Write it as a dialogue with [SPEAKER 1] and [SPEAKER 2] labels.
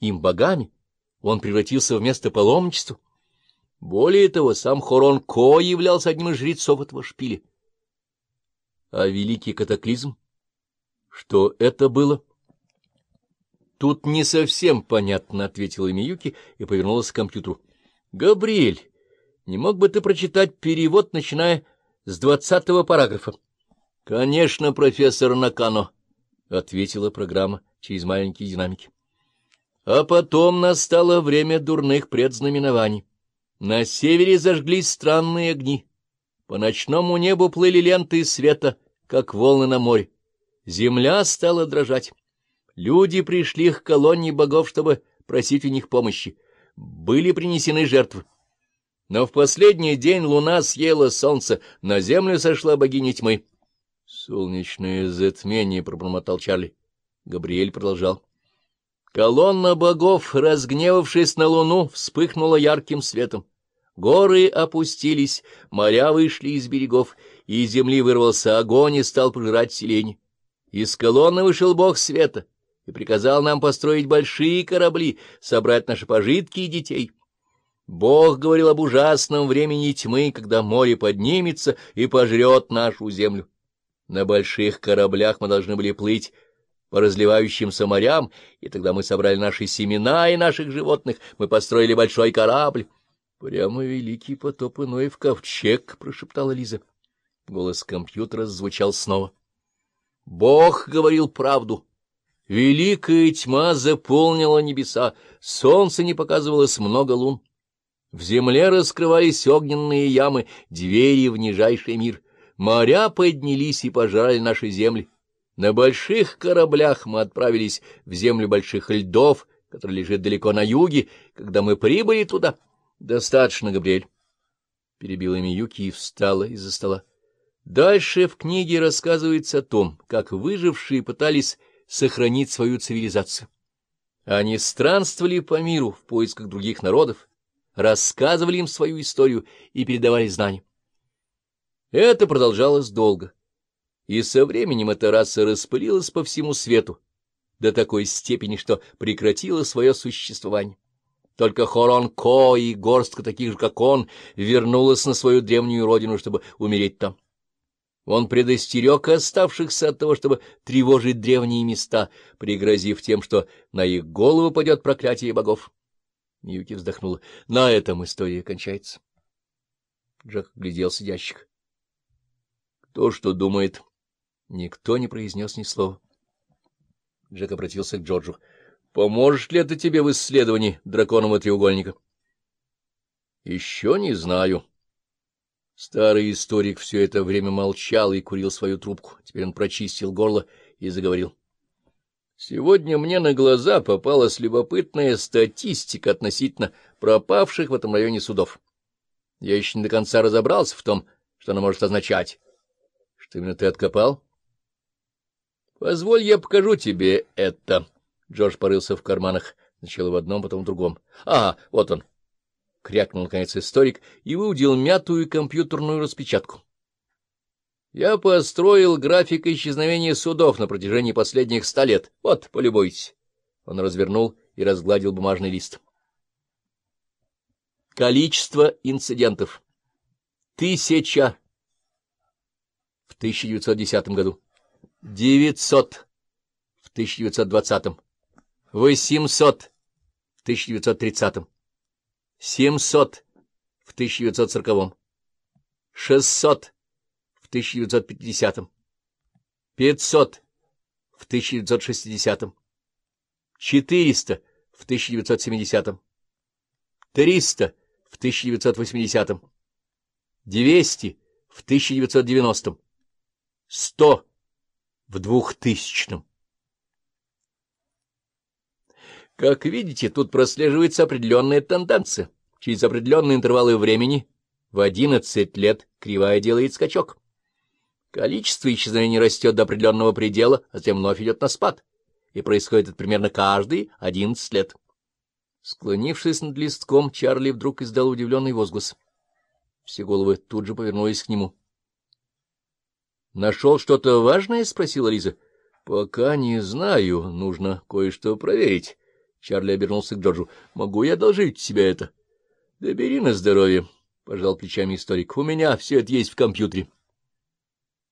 [SPEAKER 1] им богами, он превратился в место паломничества. Более того, сам Хорон Ко являлся одним из жрецов этого шпиля. А великий катаклизм? Что это было? — Тут не совсем понятно, — ответила Миюки и повернулась к компьютеру. — Габриэль, не мог бы ты прочитать перевод, начиная с двадцатого параграфа? — Конечно, профессор Накано, — ответила программа через маленькие динамики. А потом настало время дурных предзнаменований. На севере зажглись странные огни. По ночному небу плыли ленты света, как волны на море. Земля стала дрожать. Люди пришли к колонне богов, чтобы просить у них помощи. Были принесены жертвы. Но в последний день луна съела солнце, на землю сошла богиня тьмы. — Солнечное затмение, — пробормотал Чарли. Габриэль продолжал. Колонна богов, разгневавшись на луну, вспыхнула ярким светом. Горы опустились, моря вышли из берегов, и из земли вырвался огонь и стал пожирать селение. Из колонны вышел бог света и приказал нам построить большие корабли, собрать наши пожитки и детей. Бог говорил об ужасном времени тьмы, когда море поднимется и пожрет нашу землю. На больших кораблях мы должны были плыть по разливающимся морям, и тогда мы собрали наши семена и наших животных, мы построили большой корабль. — Прямо великий потоп иной в ковчег, — прошептала Лиза. Голос компьютера звучал снова. Бог говорил правду. Великая тьма заполнила небеса, солнце не показывалось много лун. В земле раскрывались огненные ямы, двери в нижайший мир. Моря поднялись и пожрали наши земли. На больших кораблях мы отправились в землю больших льдов, которая лежит далеко на юге, когда мы прибыли туда. — Достаточно, Габриэль. Перебила Миюки и встала из-за стола. Дальше в книге рассказывается о том, как выжившие пытались сохранить свою цивилизацию. Они странствовали по миру в поисках других народов, рассказывали им свою историю и передавали знания. Это продолжалось долго, и со временем эта раса распылилась по всему свету до такой степени, что прекратила свое существование. Только Хорон-Ко и горстка таких же, как он, вернулась на свою древнюю родину, чтобы умереть там. Он предостерег оставшихся от того, чтобы тревожить древние места, пригрозив тем, что на их голову падет проклятие богов. Миюки вздохнула. На этом история кончается. Джек глядел сидящих. Кто что думает? Никто не произнес ни слова. Джек обратился к Джорджу. — Поможет ли это тебе в исследовании драконового треугольника? — Еще не знаю. — Старый историк все это время молчал и курил свою трубку. Теперь он прочистил горло и заговорил. Сегодня мне на глаза попалась любопытная статистика относительно пропавших в этом районе судов. Я еще не до конца разобрался в том, что она может означать. Что именно ты откопал? Позволь, я покажу тебе это. Джордж порылся в карманах, сначала в одном, потом в другом. А, вот он. — крякнул, наконец, историк и выудил мятую компьютерную распечатку. Я построил график исчезновения судов на протяжении последних ста лет. Вот, полюбуйтесь. Он развернул и разгладил бумажный лист. Количество инцидентов. Тысяча в 1910 году. Девятьсот в 1920. Восемьсот в 1930 семьсот в 1940-м, шестьсот в 1950-м, пятьсот в 1960-м, четыреста в 1970-м, триста в 1980-м, двести в 1990-м, сто в двухтысячном. Как видите, тут прослеживается определенная тенденция. Через определенные интервалы времени в 11 лет кривая делает скачок. Количество исчезновений растет до определенного предела, а затем вновь идет на спад. И происходит это примерно каждые 11 лет. Склонившись над листком, Чарли вдруг издал удивленный возглас. Все головы тут же повернулись к нему. — Нашел что-то важное? — спросила Лиза. — Пока не знаю. Нужно кое-что проверить. Чарли обернулся к Джорджу. — Могу я одолжить тебе это? — Да бери на здоровье, — пожал плечами историк. — У меня все это есть в компьютере.